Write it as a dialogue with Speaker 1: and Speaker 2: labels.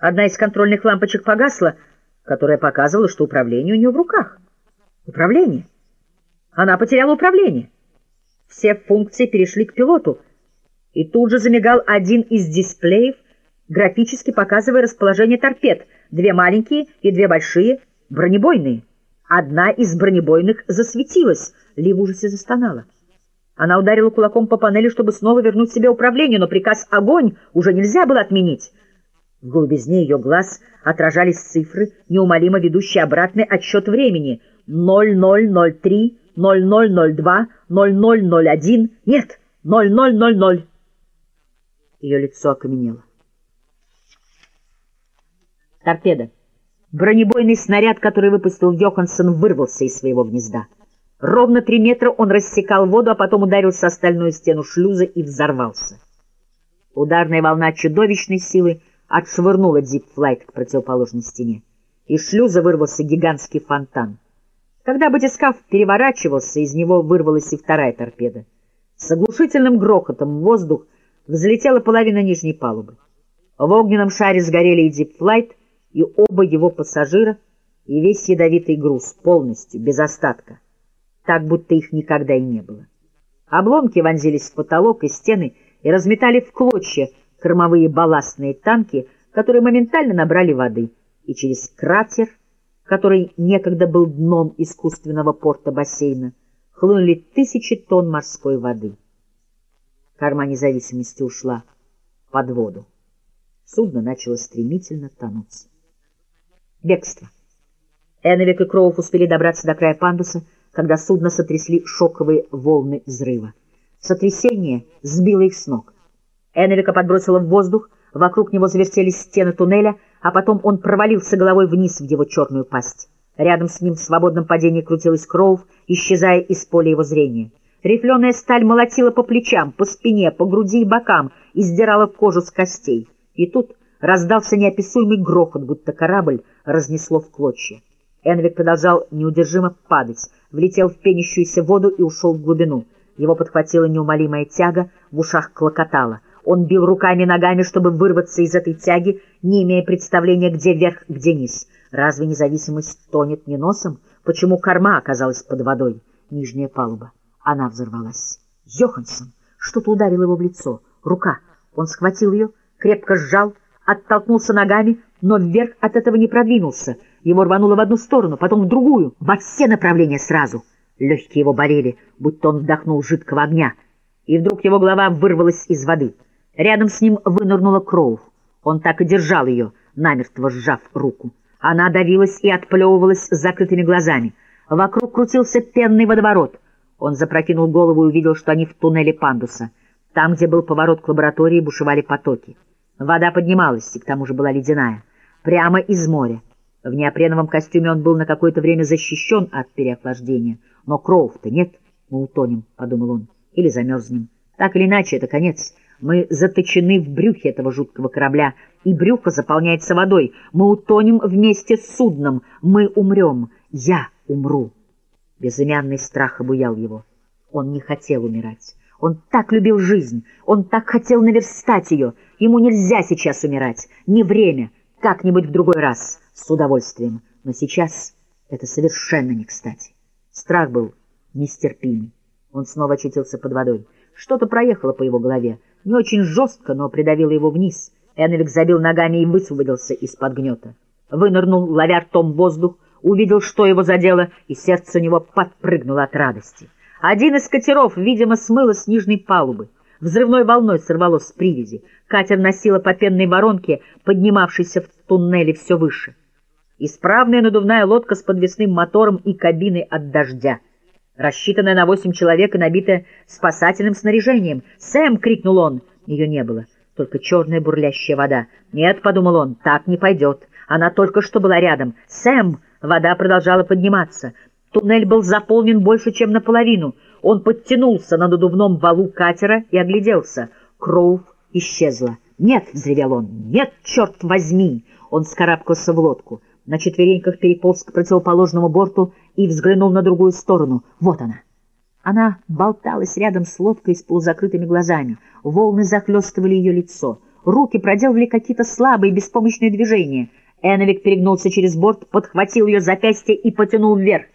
Speaker 1: Одна из контрольных лампочек погасла, которая показывала, что управление у нее в руках. Управление. Она потеряла управление. Все функции перешли к пилоту, и тут же замигал один из дисплеев, графически показывая расположение торпед, две маленькие и две большие, бронебойные. Одна из бронебойных засветилась, Ли в ужасе застонала. Она ударила кулаком по панели, чтобы снова вернуть себе управление, но приказ «Огонь» уже нельзя было отменить. В глубизне ее глаз отражались цифры, неумолимо ведущие обратный отсчет времени. 0003, 0002, 0001, нет, 0000. Ее лицо окаменело. Торпеда. Бронебойный снаряд, который выпустил Йоханссон, вырвался из своего гнезда. Ровно три метра он рассекал воду, а потом ударился о стальную стену шлюза и взорвался. Ударная волна чудовищной силы отшвырнула Дипфлайт к противоположной стене. Из шлюза вырвался гигантский фонтан. Когда батискаф переворачивался, из него вырвалась и вторая торпеда. С оглушительным грохотом в воздух взлетела половина нижней палубы. В огненном шаре сгорели и Дипфлайт, и оба его пассажира, и весь ядовитый груз, полностью, без остатка, так будто их никогда и не было. Обломки вонзились в потолок и стены и разметали в клочья кормовые балластные танки, которые моментально набрали воды, и через кратер, который некогда был дном искусственного порта бассейна, хлынули тысячи тонн морской воды. Корма независимости ушла под воду. Судно начало стремительно тонуть. Бегство. Эновик и Кроуф успели добраться до края пандуса, когда судно сотрясли шоковые волны взрыва. Сотрясение сбило их с ног. Эновика подбросило в воздух, вокруг него завертелись стены туннеля, а потом он провалился головой вниз в его черную пасть. Рядом с ним в свободном падении крутилась Кроув, исчезая из поля его зрения. Рифленая сталь молотила по плечам, по спине, по груди и бокам и сдирала кожу с костей. И тут раздался неописуемый грохот, будто корабль разнесло в клочья. Энвик продолжал неудержимо падать, влетел в пенящуюся воду и ушел в глубину. Его подхватила неумолимая тяга, в ушах клокотала. Он бил руками и ногами, чтобы вырваться из этой тяги, не имея представления, где верх, где низ. Разве независимость тонет не носом? Почему корма оказалась под водой? Нижняя палуба. Она взорвалась. Йоханссон! Что-то ударило его в лицо. Рука. Он схватил ее, крепко сжал, оттолкнулся ногами, но вверх от этого не продвинулся. Его рвануло в одну сторону, потом в другую, во все направления сразу. Легкие его болели, будто он вдохнул жидкого огня. И вдруг его голова вырвалась из воды — Рядом с ним вынырнула Кроув. Он так и держал ее, намертво сжав руку. Она давилась и отплевывалась с закрытыми глазами. Вокруг крутился пенный водоворот. Он запрокинул голову и увидел, что они в туннеле пандуса. Там, где был поворот к лаборатории, бушевали потоки. Вода поднималась, и к тому же была ледяная. Прямо из моря. В неопреновом костюме он был на какое-то время защищен от переохлаждения. Но Кроув-то нет, мы утонем, — подумал он, — или замерзнем. Так или иначе, это конец. Мы заточены в брюхе этого жуткого корабля, и брюхо заполняется водой. Мы утонем вместе с судном. Мы умрем. Я умру. Безымянный страх обуял его. Он не хотел умирать. Он так любил жизнь. Он так хотел наверстать ее. Ему нельзя сейчас умирать. Не время. Как-нибудь в другой раз. С удовольствием. Но сейчас это совершенно не кстати. Страх был нестерпимый. Он снова очутился под водой. Что-то проехало по его голове. Не очень жестко, но придавило его вниз. Энвик забил ногами и высвободился из-под гнета. Вынырнул, ловя ртом воздух, увидел, что его задело, и сердце у него подпрыгнуло от радости. Один из катеров, видимо, смыло с нижней палубы. Взрывной волной сорвалось с привязи. Катер носило по пенной воронке, поднимавшейся в туннеле все выше. Исправная надувная лодка с подвесным мотором и кабиной от дождя рассчитанная на восемь человек и набитая спасательным снаряжением. «Сэм!» — крикнул он. Ее не было, только черная бурлящая вода. «Нет», — подумал он, — «так не пойдет. Она только что была рядом. Сэм!» Вода продолжала подниматься. Туннель был заполнен больше, чем наполовину. Он подтянулся на надувном валу катера и огляделся. Кроув исчезла. «Нет!» — взревел он. «Нет, черт возьми!» Он скарабкался в лодку на четвереньках переполз к противоположному борту и взглянул на другую сторону. Вот она. Она болталась рядом с лодкой с полузакрытыми глазами. Волны захлестывали ее лицо. руки проделывали какие-то слабые, беспомощные движения. Эновик перегнулся через борт, подхватил ее запястье и потянул вверх.